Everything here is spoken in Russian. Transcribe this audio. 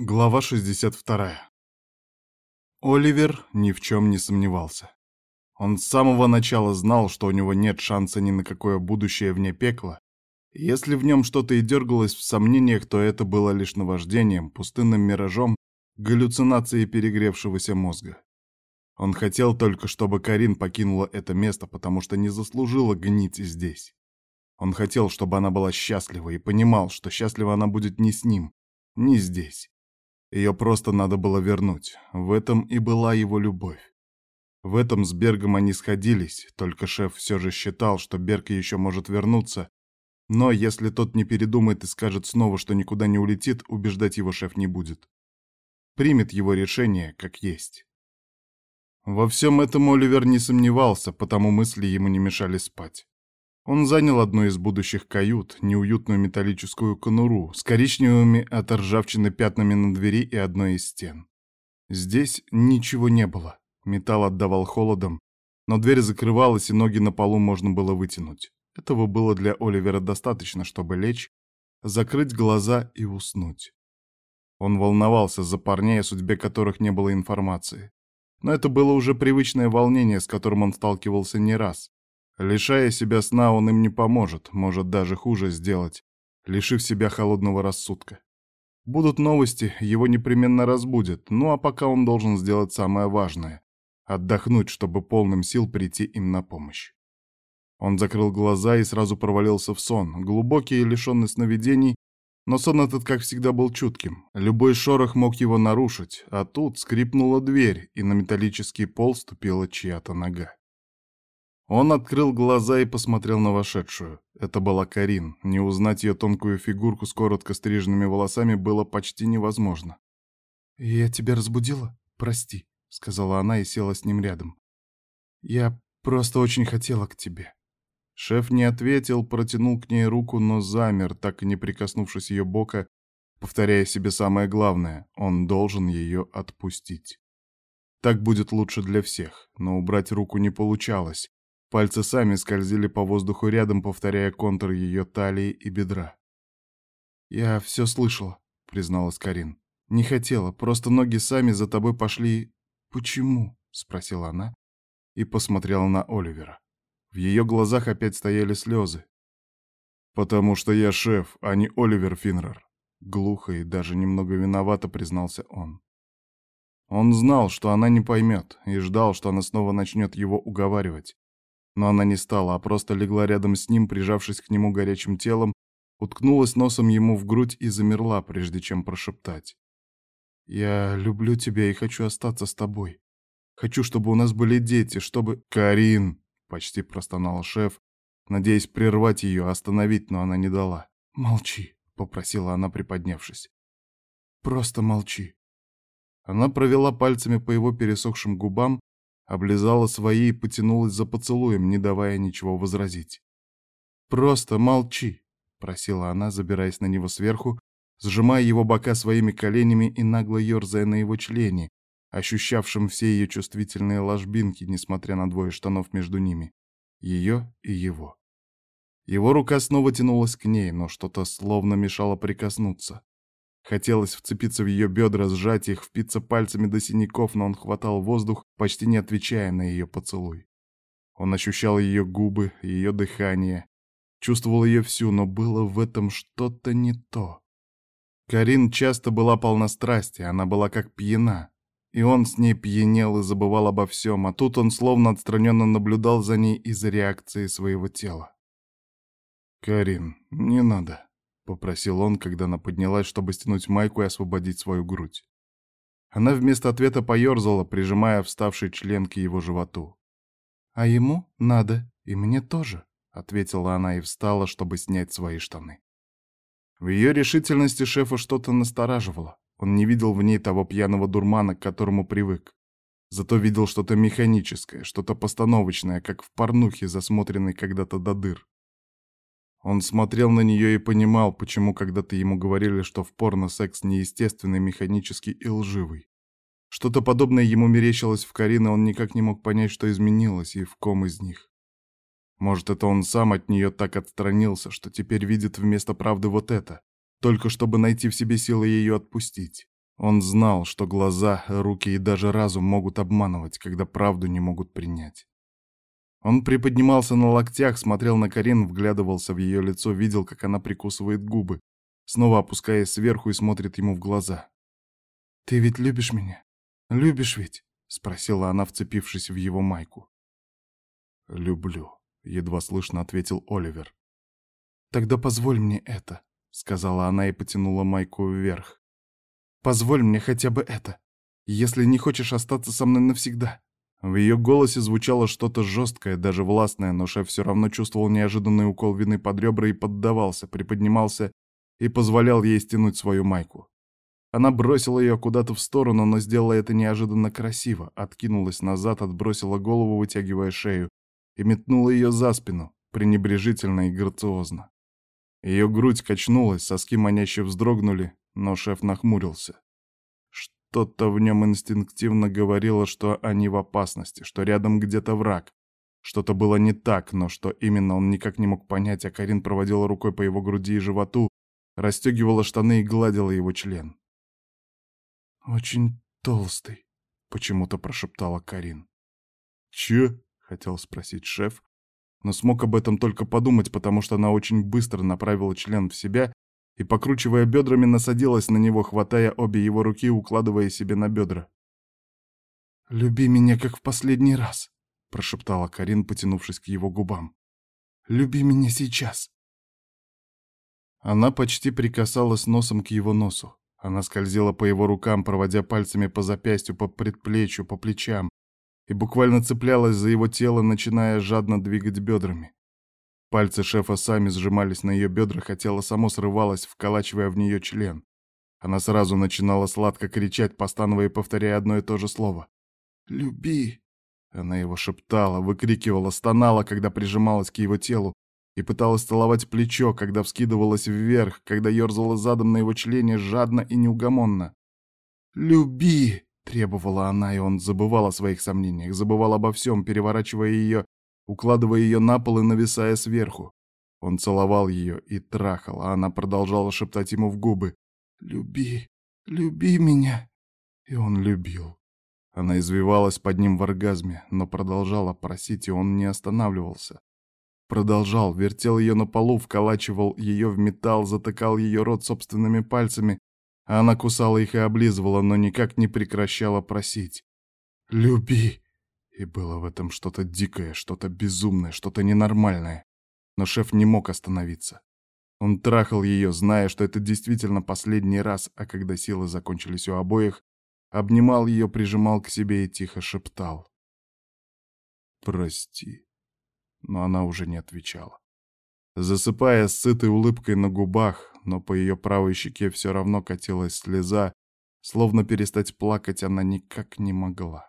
Глава 62. Оливер ни в чем не сомневался. Он с самого начала знал, что у него нет шанса ни на какое будущее вне пекла. Если в нем что-то и дергалось в сомнениях, то это было лишь наваждением, пустынным миражом, галлюцинацией перегревшегося мозга. Он хотел только, чтобы Карин покинула это место, потому что не заслужила гнить здесь. Он хотел, чтобы она была счастлива, и понимал, что счастлива она будет не с ним, не здесь. Ее просто надо было вернуть. В этом и была его любовь. В этом с Бергом они сходились, только шеф все же считал, что Берг еще может вернуться. Но если тот не передумает и скажет снова, что никуда не улетит, убеждать его шеф не будет. Примет его решение как есть. Во всем этом Оливер не сомневался, потому мысли ему не мешали спать. Он занял одну из будущих кают, неуютную металлическую конуру с коричневыми от ржавчины пятнами на двери и одной из стен. Здесь ничего не было. Металл отдавал холодом, но дверь закрывалась, и ноги на полу можно было вытянуть. Этого было для Оливера достаточно, чтобы лечь, закрыть глаза и уснуть. Он волновался за парней, о судьбе которых не было информации. Но это было уже привычное волнение, с которым он сталкивался не раз. Лишая себя сна, он им не поможет, может даже хуже сделать, лишив себя холодного рассудка. Будут новости, его непременно разбудят, ну а пока он должен сделать самое важное — отдохнуть, чтобы полным сил прийти им на помощь. Он закрыл глаза и сразу провалился в сон, глубокий и лишенный сновидений, но сон этот, как всегда, был чутким. Любой шорох мог его нарушить, а тут скрипнула дверь, и на металлический пол ступила чья-то нога. Он открыл глаза и посмотрел на вошедшую. Это была Карин. Не узнать ее тонкую фигурку с коротко стриженными волосами было почти невозможно. «Я тебя разбудила? Прости», — сказала она и села с ним рядом. «Я просто очень хотела к тебе». Шеф не ответил, протянул к ней руку, но замер, так и не прикоснувшись ее бока, повторяя себе самое главное — он должен ее отпустить. Так будет лучше для всех, но убрать руку не получалось. Пальцы сами скользили по воздуху рядом, повторяя контур ее талии и бедра. «Я все слышала», — призналась Карин. «Не хотела, просто ноги сами за тобой пошли...» «Почему?» — спросила она и посмотрела на Оливера. В ее глазах опять стояли слезы. «Потому что я шеф, а не Оливер Финнер», — глухо и даже немного виновато признался он. Он знал, что она не поймет, и ждал, что она снова начнет его уговаривать. Но она не стала, а просто легла рядом с ним, прижавшись к нему горячим телом, уткнулась носом ему в грудь и замерла, прежде чем прошептать. «Я люблю тебя и хочу остаться с тобой. Хочу, чтобы у нас были дети, чтобы...» «Карин!» — почти простонал шеф, надеясь прервать ее, остановить, но она не дала. «Молчи», — попросила она, приподнявшись. «Просто молчи». Она провела пальцами по его пересохшим губам, облизала свои и потянулась за поцелуем, не давая ничего возразить. «Просто молчи», — просила она, забираясь на него сверху, сжимая его бока своими коленями и нагло ерзая на его члене, ощущавшем все ее чувствительные ложбинки, несмотря на двое штанов между ними, ее и его. Его рука снова тянулась к ней, но что-то словно мешало прикоснуться. Хотелось вцепиться в ее бедра, сжать их, впиться пальцами до синяков, но он хватал воздух, почти не отвечая на ее поцелуй. Он ощущал ее губы, ее дыхание, чувствовал ее всю, но было в этом что-то не то. Карин часто была полна страсти, она была как пьяна. И он с ней пьянел и забывал обо всем, а тут он словно отстраненно наблюдал за ней из-за реакции своего тела. «Карин, не надо», попросил он, когда она поднялась, чтобы стянуть майку и освободить свою грудь. Она вместо ответа поерзала, прижимая вставший член к его животу. «А ему надо, и мне тоже», — ответила она и встала, чтобы снять свои штаны. В ее решительности шефа что-то настораживало. Он не видел в ней того пьяного дурмана, к которому привык. Зато видел что-то механическое, что-то постановочное, как в порнухе, засмотренной когда-то до дыр. Он смотрел на нее и понимал, почему когда-то ему говорили, что в порно секс неестественный, механический и лживый. Что-то подобное ему мерещилось в Карине, он никак не мог понять, что изменилось и в ком из них. Может, это он сам от нее так отстранился, что теперь видит вместо правды вот это, только чтобы найти в себе силы ее отпустить. Он знал, что глаза, руки и даже разум могут обманывать, когда правду не могут принять. Он приподнимался на локтях, смотрел на Карин, вглядывался в ее лицо, видел, как она прикусывает губы, снова опускаясь сверху и смотрит ему в глаза. «Ты ведь любишь меня? Любишь ведь?» — спросила она, вцепившись в его майку. «Люблю», — едва слышно ответил Оливер. «Тогда позволь мне это», — сказала она и потянула майку вверх. Позволь мне хотя бы это, если не хочешь остаться со мной навсегда». В ее голосе звучало что-то жесткое, даже властное, но шеф все равно чувствовал неожиданный укол вины под ребра и поддавался, приподнимался и позволял ей стянуть свою майку. Она бросила ее куда-то в сторону, но сделала это неожиданно красиво, откинулась назад, отбросила голову, вытягивая шею, и метнула ее за спину, пренебрежительно и грациозно. Ее грудь качнулась, соски маняще вздрогнули, но шеф нахмурился. Что-то в нем инстинктивно говорило, что они в опасности, что рядом где-то враг. Что-то было не так, но что именно он никак не мог понять, а Карин проводила рукой по его груди и животу, расстегивала штаны и гладила его член. «Очень толстый», — почему-то прошептала Карин. «Че?» — хотел спросить шеф, но смог об этом только подумать, потому что она очень быстро направила член в себя и, покручивая бедрами, насадилась на него, хватая обе его руки и укладывая себе на бедра. «Люби меня, как в последний раз», — прошептала Карин, потянувшись к его губам. «Люби меня сейчас». Она почти прикасалась носом к его носу. Она скользила по его рукам, проводя пальцами по запястью, по предплечью, по плечам, и буквально цеплялась за его тело, начиная жадно двигать бедрами. Пальцы шефа сами сжимались на ее бедрах, а тело само срывалось, вколачивая в нее член. Она сразу начинала сладко кричать, постановая и повторяя одно и то же слово. «Люби!» Она его шептала, выкрикивала, стонала, когда прижималась к его телу, и пыталась целовать плечо, когда вскидывалась вверх, когда ерзала задом на его члене жадно и неугомонно. «Люби!» — требовала она, и он забывал о своих сомнениях, забывал обо всем, переворачивая ее укладывая ее на пол и нависая сверху. Он целовал ее и трахал, а она продолжала шептать ему в губы «Люби, люби меня». И он любил. Она извивалась под ним в оргазме, но продолжала просить, и он не останавливался. Продолжал, вертел ее на полу, вколачивал ее в металл, затыкал ее рот собственными пальцами, а она кусала их и облизывала, но никак не прекращала просить. «Люби! И было в этом что-то дикое, что-то безумное, что-то ненормальное. Но шеф не мог остановиться. Он трахал ее, зная, что это действительно последний раз, а когда силы закончились у обоих, обнимал ее, прижимал к себе и тихо шептал. «Прости». Но она уже не отвечала. Засыпая с сытой улыбкой на губах, но по ее правой щеке все равно катилась слеза, словно перестать плакать она никак не могла.